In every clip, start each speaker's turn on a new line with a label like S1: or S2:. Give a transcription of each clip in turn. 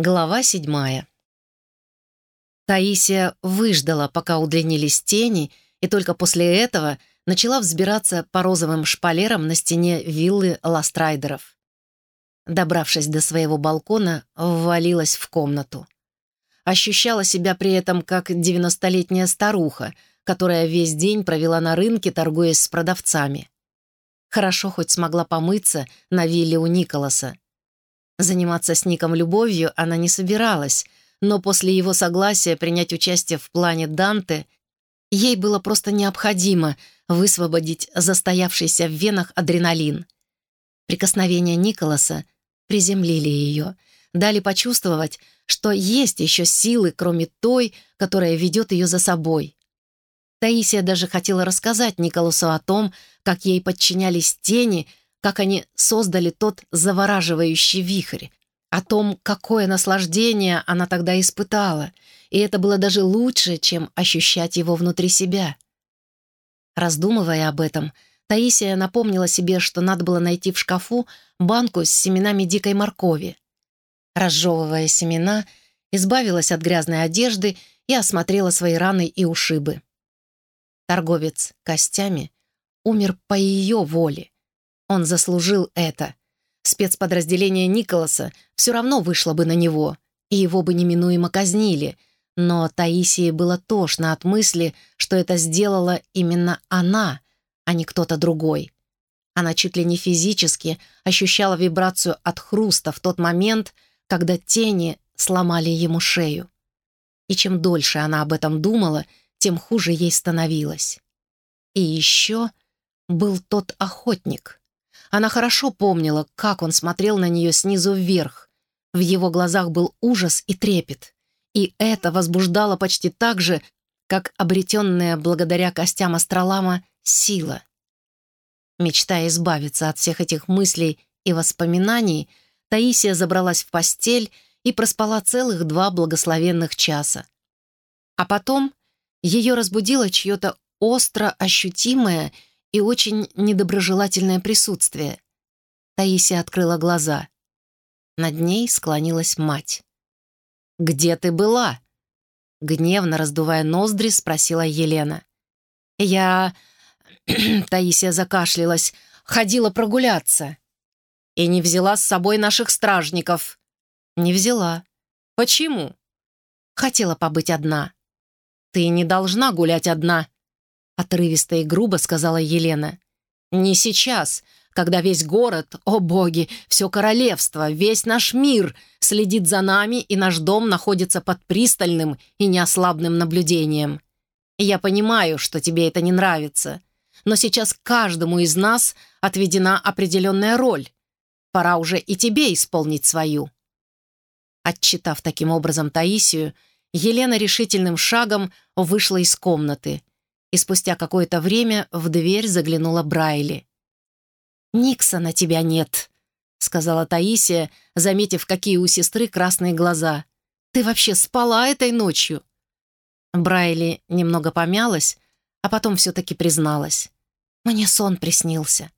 S1: Глава седьмая. Таисия выждала, пока удлинились тени, и только после этого начала взбираться по розовым шпалерам на стене виллы Ластрайдеров. Добравшись до своего балкона, ввалилась в комнату. Ощущала себя при этом как девяностолетняя старуха, которая весь день провела на рынке, торгуясь с продавцами. Хорошо хоть смогла помыться на вилле у Николаса. Заниматься с Ником любовью она не собиралась, но после его согласия принять участие в плане Данте ей было просто необходимо высвободить застоявшийся в венах адреналин. Прикосновения Николаса приземлили ее, дали почувствовать, что есть еще силы, кроме той, которая ведет ее за собой. Таисия даже хотела рассказать Николасу о том, как ей подчинялись тени, как они создали тот завораживающий вихрь, о том, какое наслаждение она тогда испытала, и это было даже лучше, чем ощущать его внутри себя. Раздумывая об этом, Таисия напомнила себе, что надо было найти в шкафу банку с семенами дикой моркови. Разжевывая семена, избавилась от грязной одежды и осмотрела свои раны и ушибы. Торговец костями умер по ее воле, он заслужил это. Спецподразделение Николаса все равно вышло бы на него, и его бы неминуемо казнили, но Таисии было тошно от мысли, что это сделала именно она, а не кто-то другой. Она чуть ли не физически ощущала вибрацию от хруста в тот момент, когда тени сломали ему шею. И чем дольше она об этом думала, тем хуже ей становилось. И еще был тот охотник. Она хорошо помнила, как он смотрел на нее снизу вверх. В его глазах был ужас и трепет. И это возбуждало почти так же, как обретенная благодаря костям астролама сила. Мечтая избавиться от всех этих мыслей и воспоминаний, Таисия забралась в постель и проспала целых два благословенных часа. А потом ее разбудило чье-то остро ощутимое и очень недоброжелательное присутствие. Таисия открыла глаза. Над ней склонилась мать. «Где ты была?» Гневно раздувая ноздри, спросила Елена. «Я...» Таисия закашлялась. «Ходила прогуляться». «И не взяла с собой наших стражников». «Не взяла». «Почему?» «Хотела побыть одна». «Ты не должна гулять одна», Отрывисто и грубо сказала Елена. «Не сейчас, когда весь город, о боги, все королевство, весь наш мир следит за нами, и наш дом находится под пристальным и неослабным наблюдением. Я понимаю, что тебе это не нравится, но сейчас каждому из нас отведена определенная роль. Пора уже и тебе исполнить свою». Отчитав таким образом Таисию, Елена решительным шагом вышла из комнаты — и спустя какое-то время в дверь заглянула Брайли. «Никсона тебя нет», — сказала Таисия, заметив, какие у сестры красные глаза. «Ты вообще спала этой ночью?» Брайли немного помялась, а потом все-таки призналась. «Мне сон приснился».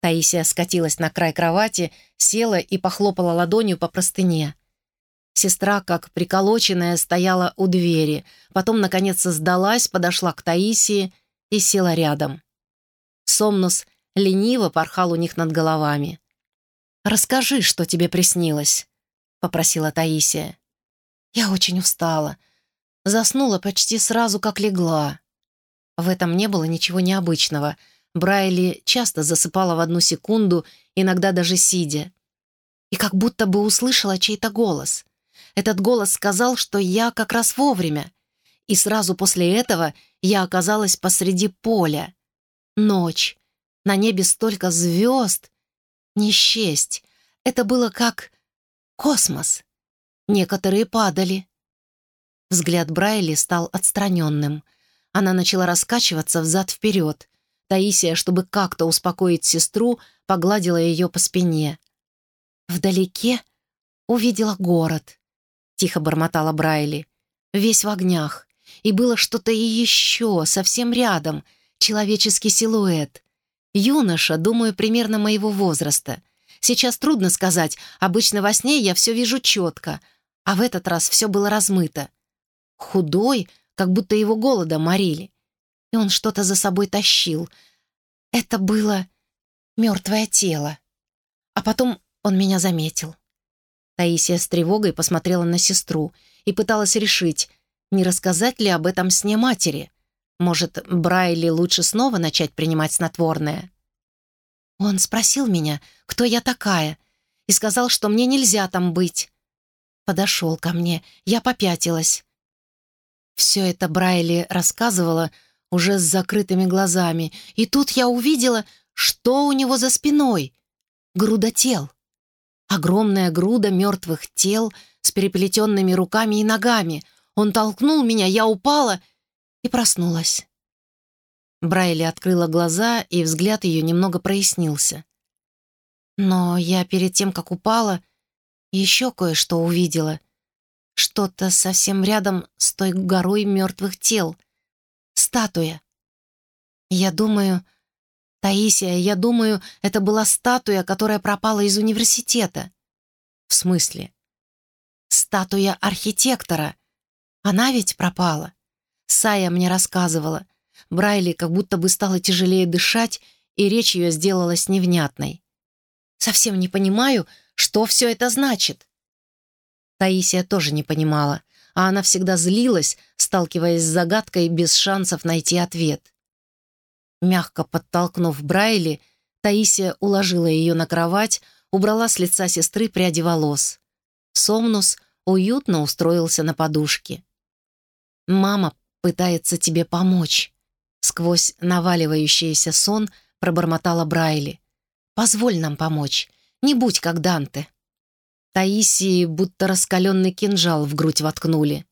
S1: Таисия скатилась на край кровати, села и похлопала ладонью по простыне. Сестра, как приколоченная, стояла у двери, потом, наконец, сдалась, подошла к Таисии и села рядом. Сомнус лениво порхал у них над головами. «Расскажи, что тебе приснилось», — попросила Таисия. «Я очень устала. Заснула почти сразу, как легла». В этом не было ничего необычного. Брайли часто засыпала в одну секунду, иногда даже сидя. И как будто бы услышала чей-то голос — этот голос сказал, что я как раз вовремя. И сразу после этого я оказалась посреди поля. Ночь. На небе столько звезд. Не. Это было как космос. Некоторые падали. Взгляд Брайли стал отстраненным. Она начала раскачиваться взад-вперед. Таисия, чтобы как-то успокоить сестру, погладила ее по спине. Вдалеке увидела город. — тихо бормотала Брайли. «Весь в огнях. И было что-то и еще, совсем рядом. Человеческий силуэт. Юноша, думаю, примерно моего возраста. Сейчас трудно сказать. Обычно во сне я все вижу четко, а в этот раз все было размыто. Худой, как будто его голода морили. И он что-то за собой тащил. Это было мертвое тело. А потом он меня заметил. Таисия с тревогой посмотрела на сестру и пыталась решить, не рассказать ли об этом сне матери. Может, Брайли лучше снова начать принимать снотворное? Он спросил меня, кто я такая, и сказал, что мне нельзя там быть. Подошел ко мне, я попятилась. Все это Брайли рассказывала уже с закрытыми глазами, и тут я увидела, что у него за спиной. Груда тел. Огромная груда мертвых тел с переплетенными руками и ногами. Он толкнул меня, я упала и проснулась. Брайли открыла глаза, и взгляд ее немного прояснился. Но я перед тем, как упала, еще кое-что увидела. Что-то совсем рядом с той горой мертвых тел. Статуя. Я думаю, «Таисия, я думаю, это была статуя, которая пропала из университета». «В смысле?» «Статуя архитектора. Она ведь пропала». Сая мне рассказывала. Брайли как будто бы стало тяжелее дышать, и речь ее сделалась невнятной. «Совсем не понимаю, что все это значит». Таисия тоже не понимала, а она всегда злилась, сталкиваясь с загадкой без шансов найти ответ. Мягко подтолкнув Брайли, Таисия уложила ее на кровать, убрала с лица сестры пряди волос. Сомнус уютно устроился на подушке. «Мама пытается тебе помочь», — сквозь наваливающийся сон пробормотала Брайли. «Позволь нам помочь, не будь как Данте». Таисии будто раскаленный кинжал в грудь воткнули.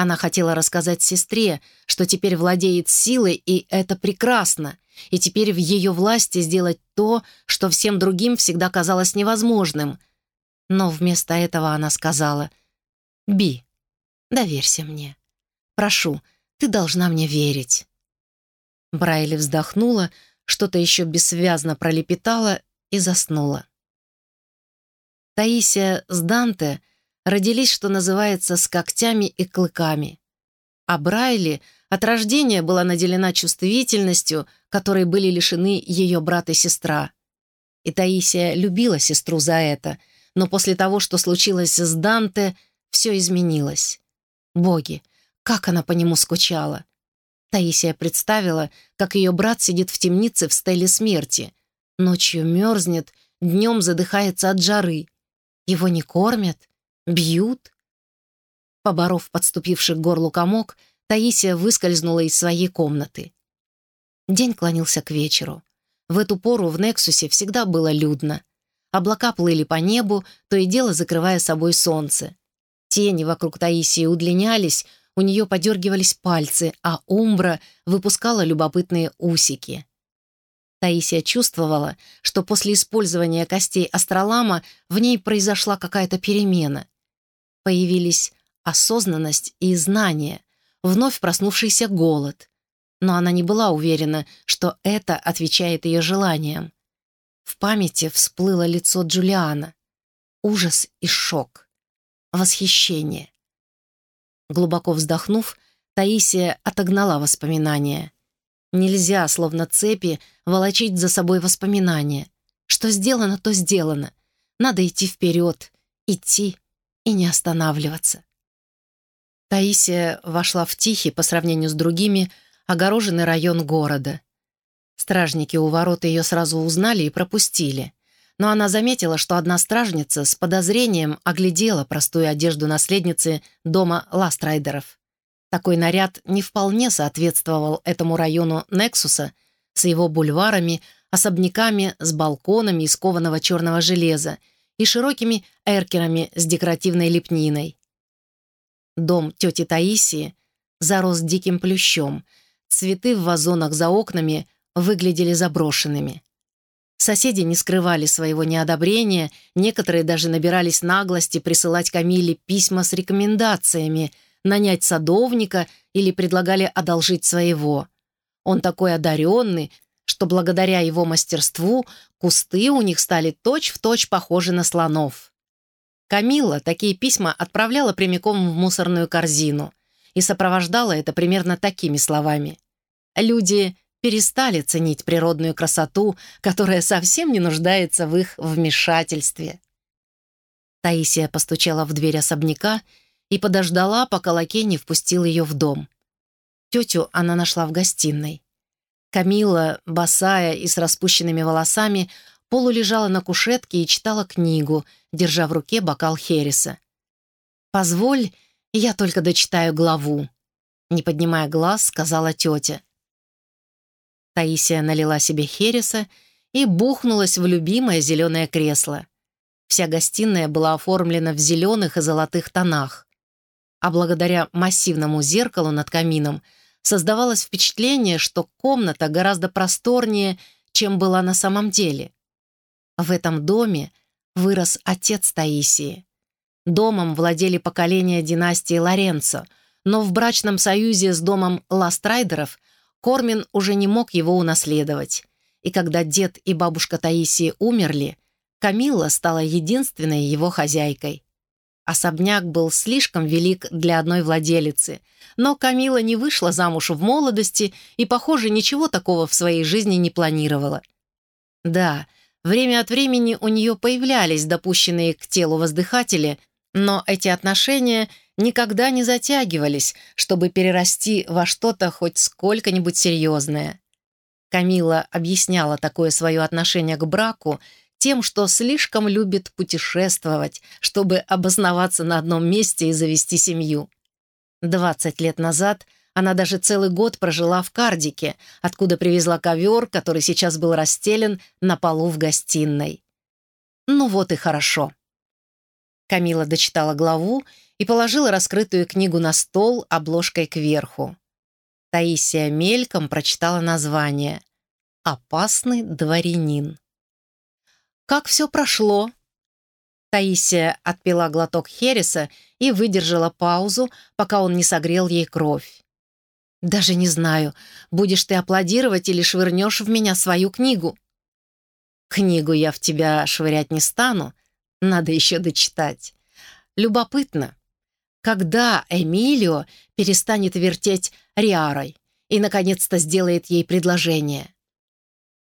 S1: Она хотела рассказать сестре, что теперь владеет силой, и это прекрасно, и теперь в ее власти сделать то, что всем другим всегда казалось невозможным. Но вместо этого она сказала, «Би, доверься мне. Прошу, ты должна мне верить». Брайли вздохнула, что-то еще бессвязно пролепетала и заснула. Таисия с Данте родились, что называется, с когтями и клыками. А Брайли от рождения была наделена чувствительностью, которой были лишены ее брат и сестра. И Таисия любила сестру за это, но после того, что случилось с Данте, все изменилось. Боги, как она по нему скучала. Таисия представила, как ее брат сидит в темнице в стеле смерти. Ночью мерзнет, днем задыхается от жары. Его не кормят, Бьют? Поборов подступивший к горлу комок, Таисия выскользнула из своей комнаты. День клонился к вечеру. В эту пору в Нексусе всегда было людно. Облака плыли по небу, то и дело закрывая собой солнце. Тени вокруг Таисии удлинялись, у нее подергивались пальцы, а Умбра выпускала любопытные усики. Таисия чувствовала, что после использования костей астролама в ней произошла какая-то перемена. Появились осознанность и знание, вновь проснувшийся голод. Но она не была уверена, что это отвечает ее желаниям. В памяти всплыло лицо Джулиана. Ужас и шок. Восхищение. Глубоко вздохнув, Таисия отогнала воспоминания. Нельзя, словно цепи, волочить за собой воспоминания. Что сделано, то сделано. Надо идти вперед, идти и не останавливаться. Таисия вошла в тихий, по сравнению с другими, огороженный район города. Стражники у ворот ее сразу узнали и пропустили. Но она заметила, что одна стражница с подозрением оглядела простую одежду наследницы дома Ластрайдеров. Такой наряд не вполне соответствовал этому району Нексуса с его бульварами, особняками с балконами из кованого черного железа и широкими эркерами с декоративной лепниной. Дом тети Таисии зарос диким плющом, цветы в вазонах за окнами выглядели заброшенными. Соседи не скрывали своего неодобрения, некоторые даже набирались наглости присылать Камиле письма с рекомендациями – нанять садовника или предлагали одолжить своего. Он такой одаренный, что благодаря его мастерству кусты у них стали точь-в-точь точь похожи на слонов. Камила такие письма отправляла прямиком в мусорную корзину и сопровождала это примерно такими словами. Люди перестали ценить природную красоту, которая совсем не нуждается в их вмешательстве. Таисия постучала в дверь особняка и подождала, пока лакей не впустил ее в дом. Тетю она нашла в гостиной. Камила, босая и с распущенными волосами, полулежала на кушетке и читала книгу, держа в руке бокал Хереса. «Позволь, я только дочитаю главу», — не поднимая глаз, сказала тетя. Таисия налила себе Хереса и бухнулась в любимое зеленое кресло. Вся гостиная была оформлена в зеленых и золотых тонах. А благодаря массивному зеркалу над камином создавалось впечатление, что комната гораздо просторнее, чем была на самом деле. В этом доме вырос отец Таисии. Домом владели поколения династии Лоренцо, но в брачном союзе с домом Ластрайдеров Кормин уже не мог его унаследовать. И когда дед и бабушка Таисии умерли, Камилла стала единственной его хозяйкой. Особняк был слишком велик для одной владелицы, но Камила не вышла замуж в молодости и, похоже, ничего такого в своей жизни не планировала. Да, время от времени у нее появлялись допущенные к телу воздыхатели, но эти отношения никогда не затягивались, чтобы перерасти во что-то хоть сколько-нибудь серьезное. Камила объясняла такое свое отношение к браку тем, что слишком любит путешествовать, чтобы обосноваться на одном месте и завести семью. 20 лет назад она даже целый год прожила в Кардике, откуда привезла ковер, который сейчас был расстелен на полу в гостиной. Ну вот и хорошо. Камила дочитала главу и положила раскрытую книгу на стол обложкой кверху. Таисия мельком прочитала название «Опасный дворянин». «Как все прошло?» Таисия отпила глоток Хереса и выдержала паузу, пока он не согрел ей кровь. «Даже не знаю, будешь ты аплодировать или швырнешь в меня свою книгу». «Книгу я в тебя швырять не стану, надо еще дочитать. Любопытно, когда Эмилио перестанет вертеть Риарой и, наконец-то, сделает ей предложение?»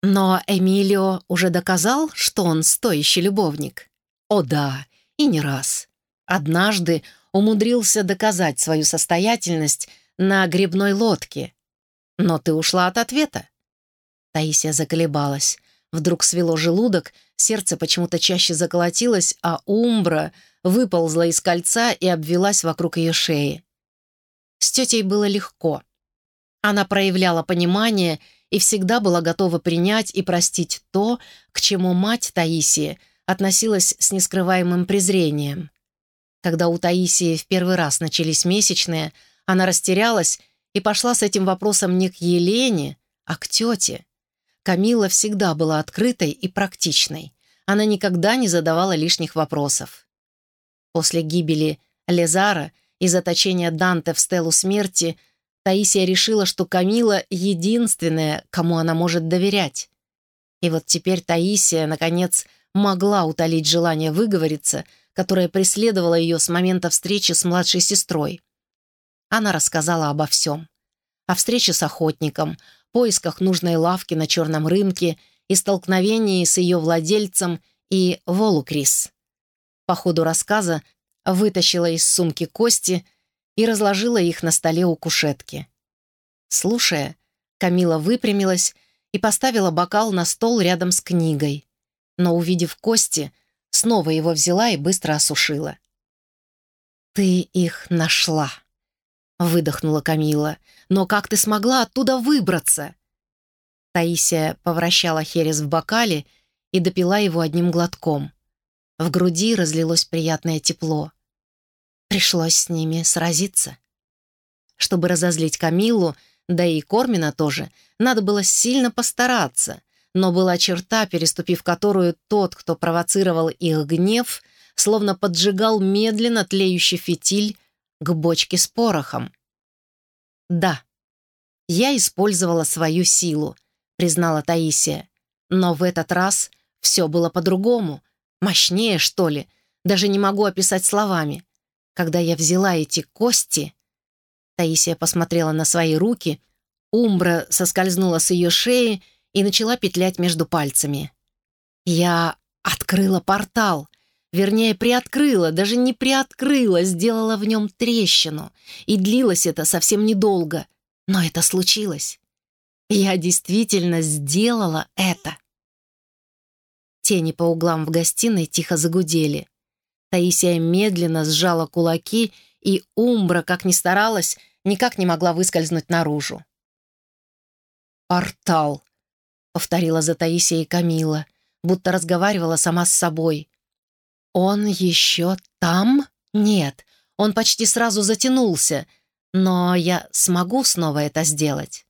S1: Но Эмилио уже доказал, что он стоящий любовник. О да, и не раз. Однажды умудрился доказать свою состоятельность на грибной лодке. Но ты ушла от ответа. Таисия заколебалась. Вдруг свело желудок, сердце почему-то чаще заколотилось, а умбра выползла из кольца и обвелась вокруг ее шеи. С тетей было легко. Она проявляла понимание и всегда была готова принять и простить то, к чему мать Таисии относилась с нескрываемым презрением. Когда у Таисии в первый раз начались месячные, она растерялась и пошла с этим вопросом не к Елене, а к тете. Камила всегда была открытой и практичной. Она никогда не задавала лишних вопросов. После гибели Лезара и заточения Данте в стелу смерти – Таисия решила, что Камила — единственная, кому она может доверять. И вот теперь Таисия, наконец, могла утолить желание выговориться, которое преследовало ее с момента встречи с младшей сестрой. Она рассказала обо всем. О встрече с охотником, поисках нужной лавки на черном рынке и столкновении с ее владельцем и Волукрис. По ходу рассказа вытащила из сумки кости — и разложила их на столе у кушетки. Слушая, Камила выпрямилась и поставила бокал на стол рядом с книгой, но, увидев кости, снова его взяла и быстро осушила. «Ты их нашла», — выдохнула Камила. «Но как ты смогла оттуда выбраться?» Таисия повращала херес в бокале и допила его одним глотком. В груди разлилось приятное тепло. Пришлось с ними сразиться. Чтобы разозлить Камилу, да и Кормина тоже, надо было сильно постараться, но была черта, переступив которую тот, кто провоцировал их гнев, словно поджигал медленно тлеющий фитиль к бочке с порохом. Да, я использовала свою силу, признала Таисия. «Но в этот раз все было по-другому. Мощнее, что ли. Даже не могу описать словами. Когда я взяла эти кости...» Таисия посмотрела на свои руки, умбра соскользнула с ее шеи и начала петлять между пальцами. «Я открыла портал. Вернее, приоткрыла, даже не приоткрыла, сделала в нем трещину. И длилось это совсем недолго. Но это случилось. Я действительно сделала это. Тени по углам в гостиной тихо загудели. Таисия медленно сжала кулаки, и Умбра, как ни старалась, никак не могла выскользнуть наружу. «Портал», — повторила за Таисией Камила, будто разговаривала сама с собой. «Он еще там? Нет, он почти сразу затянулся, но я смогу снова это сделать».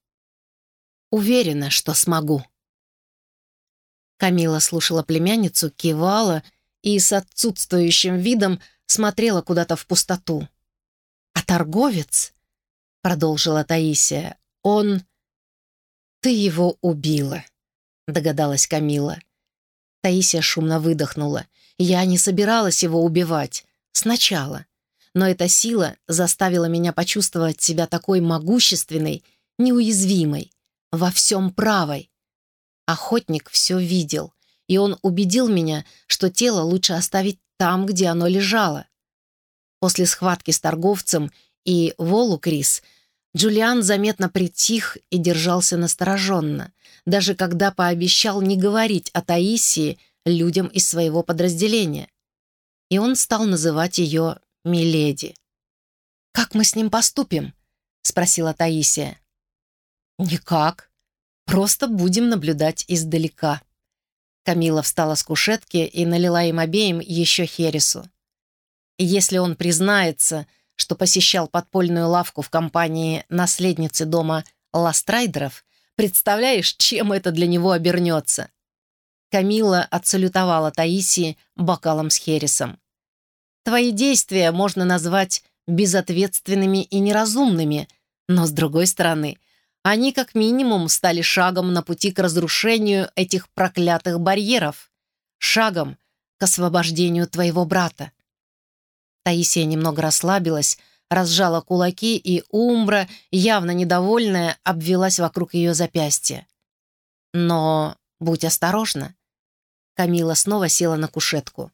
S1: «Уверена, что смогу». Камила слушала племянницу, кивала и с отсутствующим видом смотрела куда-то в пустоту. «А торговец?» — продолжила Таисия. «Он...» «Ты его убила», — догадалась Камила. Таисия шумно выдохнула. «Я не собиралась его убивать. Сначала. Но эта сила заставила меня почувствовать себя такой могущественной, неуязвимой, во всем правой. Охотник все видел, и он убедил меня, что тело лучше оставить там, где оно лежало. После схватки с торговцем и Волу Крис Джулиан заметно притих и держался настороженно, даже когда пообещал не говорить о Таисии людям из своего подразделения. И он стал называть ее «Миледи». «Как мы с ним поступим?» — спросила Таисия. «Никак. Просто будем наблюдать издалека». Камила встала с кушетки и налила им обеим еще хересу. «Если он признается, что посещал подпольную лавку в компании наследницы дома Ластрайдеров, представляешь, чем это для него обернется?» Камила отсалютовала Таисии бокалом с хересом. «Твои действия можно назвать безответственными и неразумными, но, с другой стороны, они как минимум стали шагом на пути к разрушению этих проклятых барьеров, шагом к освобождению твоего брата. Таисия немного расслабилась, разжала кулаки, и Умбра, явно недовольная, обвелась вокруг ее запястья. «Но будь осторожна». Камила снова села на кушетку.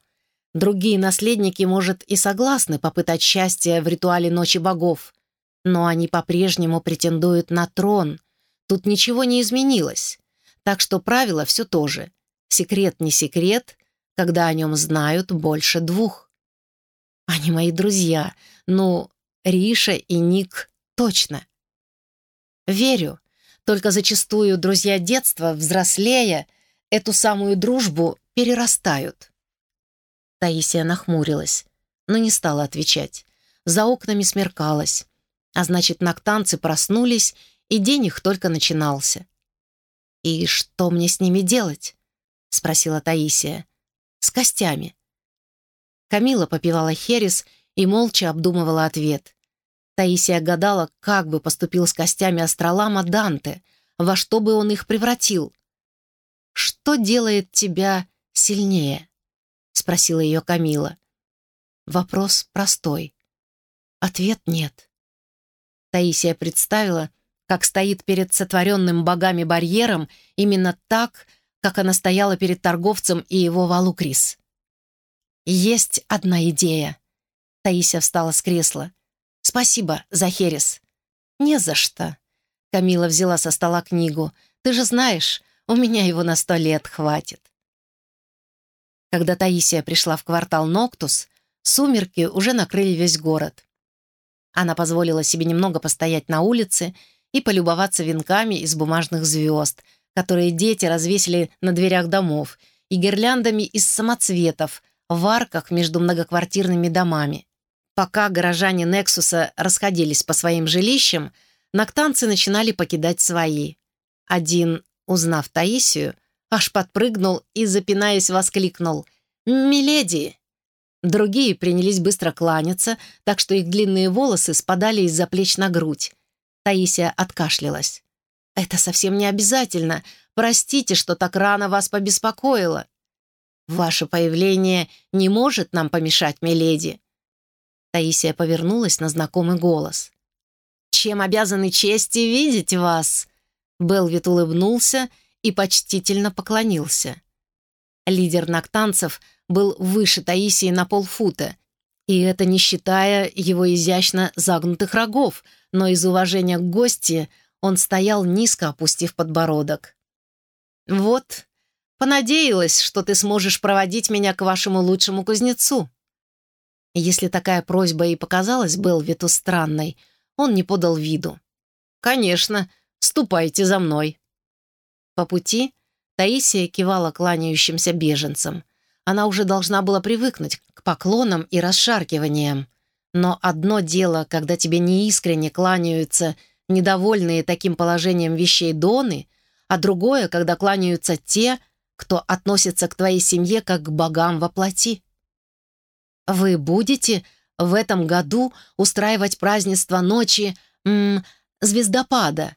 S1: Другие наследники, может, и согласны попытать счастье в ритуале Ночи Богов, но они по-прежнему претендуют на трон. Тут ничего не изменилось. Так что правило все то же. Секрет не секрет, когда о нем знают больше двух. Они мои друзья. Ну, Риша и Ник точно. Верю. Только зачастую друзья детства, взрослея, эту самую дружбу перерастают. Таисия нахмурилась, но не стала отвечать. За окнами смеркалось. А значит, нактанцы проснулись, и день их только начинался. «И что мне с ними делать?» — спросила Таисия. «С костями». Камила попивала херес и молча обдумывала ответ. Таисия гадала, как бы поступил с костями астролама Данте, во что бы он их превратил. «Что делает тебя сильнее?» — спросила ее Камила. Вопрос простой. Ответ нет. Таисия представила, как стоит перед сотворенным богами барьером именно так, как она стояла перед торговцем и его валукрис. «Есть одна идея». Таисия встала с кресла. «Спасибо за херес». «Не за что». Камила взяла со стола книгу. «Ты же знаешь, у меня его на сто лет хватит». Когда Таисия пришла в квартал Ноктус, сумерки уже накрыли весь город. Она позволила себе немного постоять на улице и полюбоваться венками из бумажных звезд, которые дети развесили на дверях домов, и гирляндами из самоцветов в арках между многоквартирными домами. Пока горожане Нексуса расходились по своим жилищам, нактанцы начинали покидать свои. Один, узнав Таисию, аж подпрыгнул и, запинаясь, воскликнул «Миледи!» Другие принялись быстро кланяться, так что их длинные волосы спадали из-за плеч на грудь. Таисия откашлялась. «Это совсем не обязательно. Простите, что так рано вас побеспокоило. Ваше появление не может нам помешать, миледи». Таисия повернулась на знакомый голос. «Чем обязаны чести видеть вас?» Белвит улыбнулся и почтительно поклонился. Лидер ноктанцев был выше Таисии на полфута, и это не считая его изящно загнутых рогов, но из уважения к гости он стоял низко, опустив подбородок. «Вот, понадеялась, что ты сможешь проводить меня к вашему лучшему кузнецу». Если такая просьба и показалась Белвиту странной, он не подал виду. «Конечно, ступайте за мной». По пути Таисия кивала кланяющимся беженцам. Она уже должна была привыкнуть к поклонам и расшаркиваниям. Но одно дело, когда тебе неискренне кланяются недовольные таким положением вещей Доны, а другое, когда кланяются те, кто относится к твоей семье как к богам во плоти. Вы будете в этом году устраивать празднество ночи м, звездопада.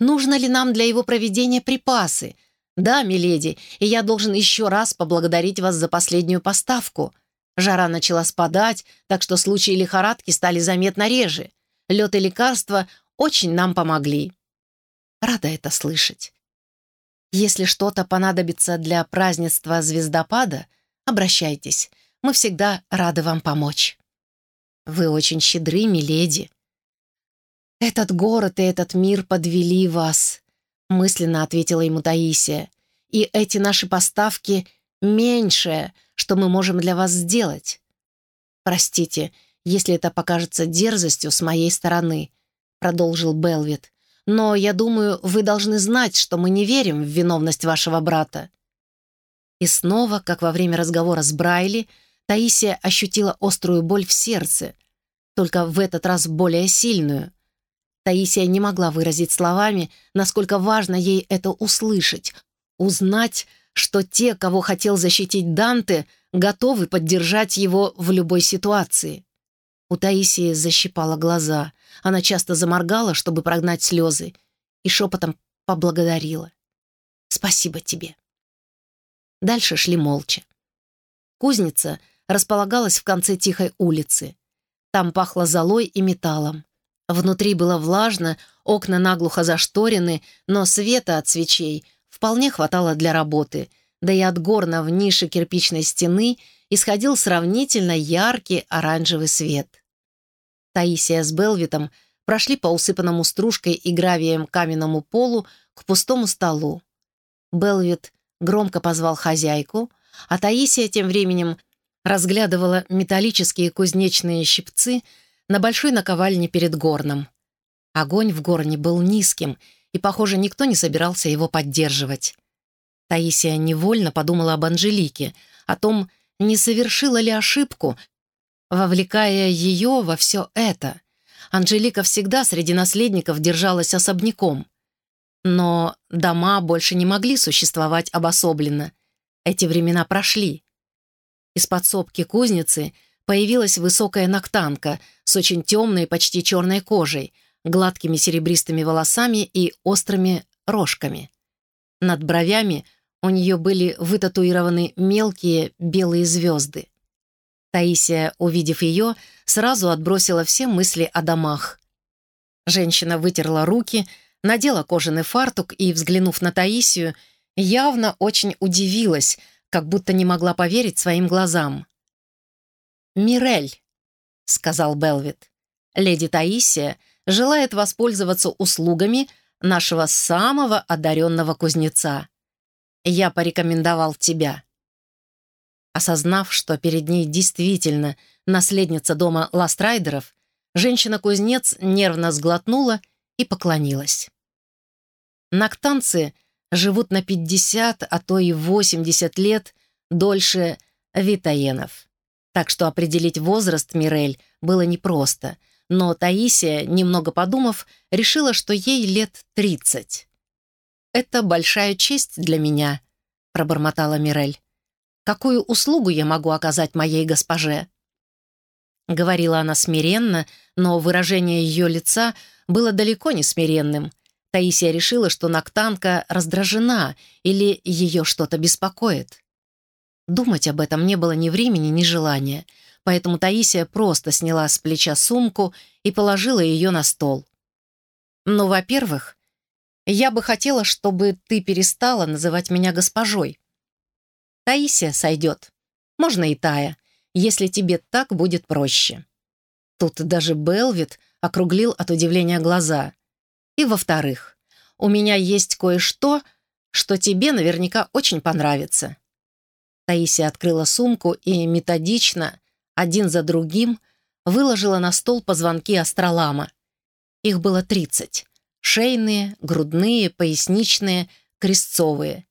S1: Нужно ли нам для его проведения припасы? Да, миледи, и я должен еще раз поблагодарить вас за последнюю поставку. Жара начала спадать, так что случаи лихорадки стали заметно реже. Лед и лекарства очень нам помогли. Рада это слышать. Если что-то понадобится для празднества звездопада, обращайтесь. Мы всегда рады вам помочь. Вы очень щедры, миледи. Этот город и этот мир подвели вас, мысленно ответила ему Таисия. И эти наши поставки меньшее, что мы можем для вас сделать. Простите, если это покажется дерзостью с моей стороны, продолжил Белвит. Но я думаю, вы должны знать, что мы не верим в виновность вашего брата. И снова, как во время разговора с Брайли, Таисия ощутила острую боль в сердце, только в этот раз более сильную. Таисия не могла выразить словами, насколько важно ей это услышать, узнать, что те, кого хотел защитить Данте, готовы поддержать его в любой ситуации. У Таисии защипала глаза. Она часто заморгала, чтобы прогнать слезы, и шепотом поблагодарила. «Спасибо тебе». Дальше шли молча. Кузница располагалась в конце тихой улицы. Там пахло золой и металлом. Внутри было влажно, окна наглухо зашторены, но света от свечей вполне хватало для работы, да и от горна в нише кирпичной стены исходил сравнительно яркий оранжевый свет. Таисия с Белвитом прошли по усыпанному стружкой и гравием каменному полу к пустому столу. Белвит громко позвал хозяйку, а Таисия тем временем разглядывала металлические кузнечные щипцы на большой наковальне перед горном. Огонь в горне был низким, и, похоже, никто не собирался его поддерживать. Таисия невольно подумала об Анжелике, о том, не совершила ли ошибку, вовлекая ее во все это. Анжелика всегда среди наследников держалась особняком. Но дома больше не могли существовать обособленно. Эти времена прошли. Из подсобки кузницы появилась высокая ноктанка с очень темной, почти черной кожей, гладкими серебристыми волосами и острыми рожками. Над бровями у нее были вытатуированы мелкие белые звезды. Таисия, увидев ее, сразу отбросила все мысли о домах. Женщина вытерла руки, надела кожаный фартук и, взглянув на Таисию, явно очень удивилась — как будто не могла поверить своим глазам. «Мирель», — сказал Белвит, — «леди Таисия желает воспользоваться услугами нашего самого одаренного кузнеца. Я порекомендовал тебя». Осознав, что перед ней действительно наследница дома Ластрайдеров, женщина-кузнец нервно сглотнула и поклонилась. Нактанцы — живут на 50, а то и 80 лет дольше витаенов. Так что определить возраст Мирель было непросто, но Таисия, немного подумав, решила, что ей лет 30. «Это большая честь для меня», — пробормотала Мирель. «Какую услугу я могу оказать моей госпоже?» Говорила она смиренно, но выражение ее лица было далеко не смиренным — Таисия решила, что Ноктанка раздражена или ее что-то беспокоит. Думать об этом не было ни времени, ни желания, поэтому Таисия просто сняла с плеча сумку и положила ее на стол. «Ну, во-первых, я бы хотела, чтобы ты перестала называть меня госпожой. Таисия сойдет. Можно и Тая, если тебе так будет проще». Тут даже Белвит округлил от удивления глаза. «И во-вторых, у меня есть кое-что, что тебе наверняка очень понравится». Таисия открыла сумку и методично, один за другим, выложила на стол позвонки астролама. Их было тридцать. Шейные, грудные, поясничные, крестцовые.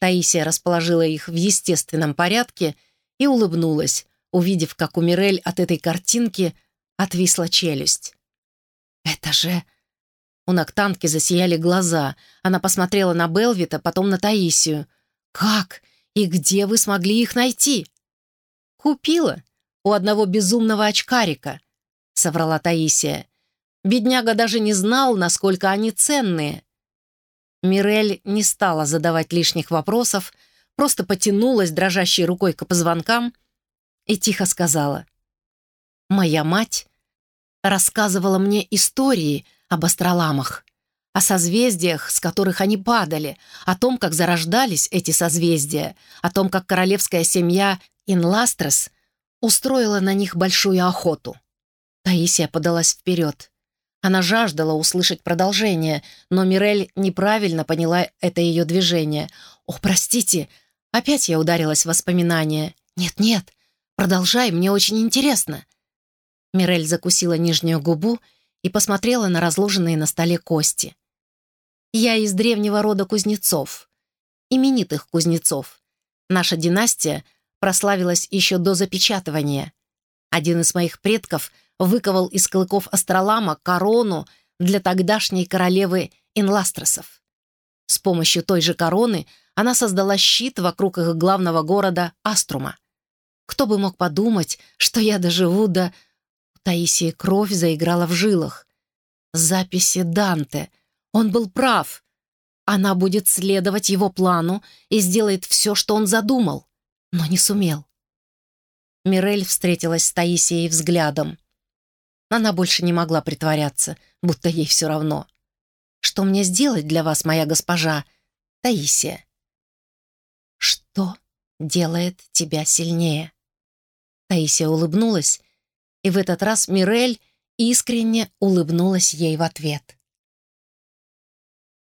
S1: Таисия расположила их в естественном порядке и улыбнулась, увидев, как у Мирель от этой картинки отвисла челюсть. «Это же...» У Ноктанки засияли глаза. Она посмотрела на Белвита, потом на Таисию. «Как? И где вы смогли их найти?» «Купила у одного безумного очкарика», — соврала Таисия. Бедняга даже не знал, насколько они ценные. Мирель не стала задавать лишних вопросов, просто потянулась дрожащей рукой к позвонкам и тихо сказала. «Моя мать рассказывала мне истории об астроламах, о созвездиях, с которых они падали, о том, как зарождались эти созвездия, о том, как королевская семья Инластрес устроила на них большую охоту. Таисия подалась вперед. Она жаждала услышать продолжение, но Мирель неправильно поняла это ее движение. «О, простите!» Опять я ударилась в воспоминания. «Нет-нет, продолжай, мне очень интересно». Мирель закусила нижнюю губу и посмотрела на разложенные на столе кости. «Я из древнего рода кузнецов, именитых кузнецов. Наша династия прославилась еще до запечатывания. Один из моих предков выковал из клыков астролама корону для тогдашней королевы Инластросов. С помощью той же короны она создала щит вокруг их главного города Аструма. Кто бы мог подумать, что я доживу до... Таисии кровь заиграла в жилах. Записи Данте. Он был прав. Она будет следовать его плану и сделает все, что он задумал, но не сумел. Мирель встретилась с Таисией взглядом. Она больше не могла притворяться, будто ей все равно. «Что мне сделать для вас, моя госпожа, Таисия?» «Что делает тебя сильнее?» Таисия улыбнулась, и в этот раз Мирель искренне улыбнулась ей в ответ.